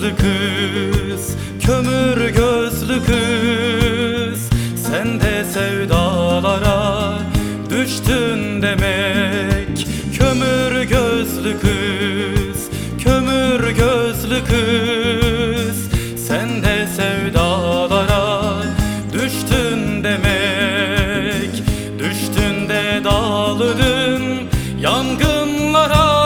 Gözlü kız, kömür gözlü kız. Sen de sevdalara düştün demek. Kömür gözlü kız, kömür gözlü kız. Sen de sevdalara düştün demek. Düştün de dağıldın yangınlara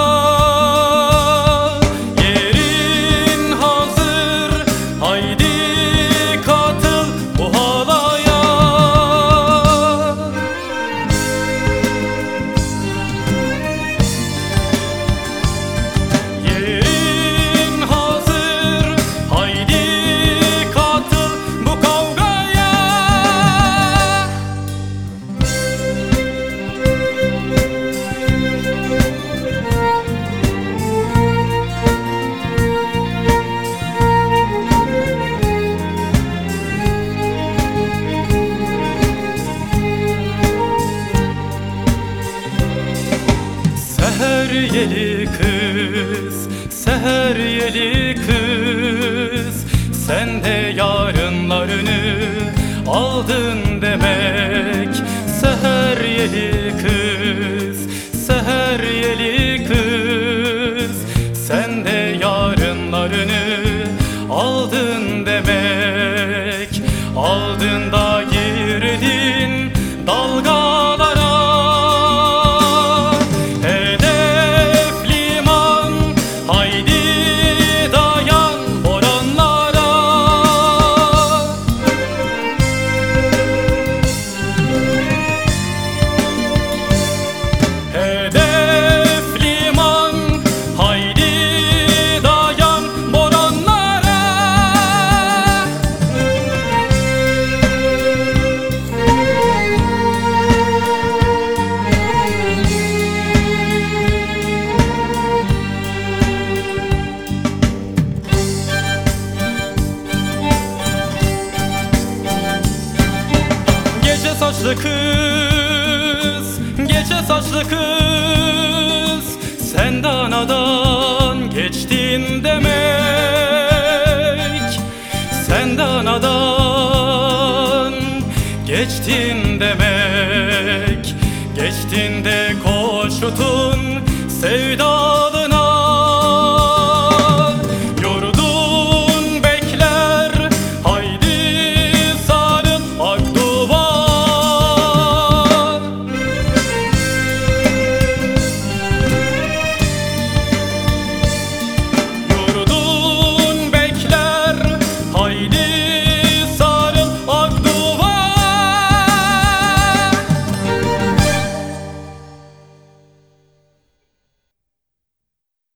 yeli kız, seher yeli kız. Sen de yarınlarını aldın demek Seher yeli saçlı kız Gece saçlı kız. Sen de anadan geçtin demek. Sen de anadan geçtin demek.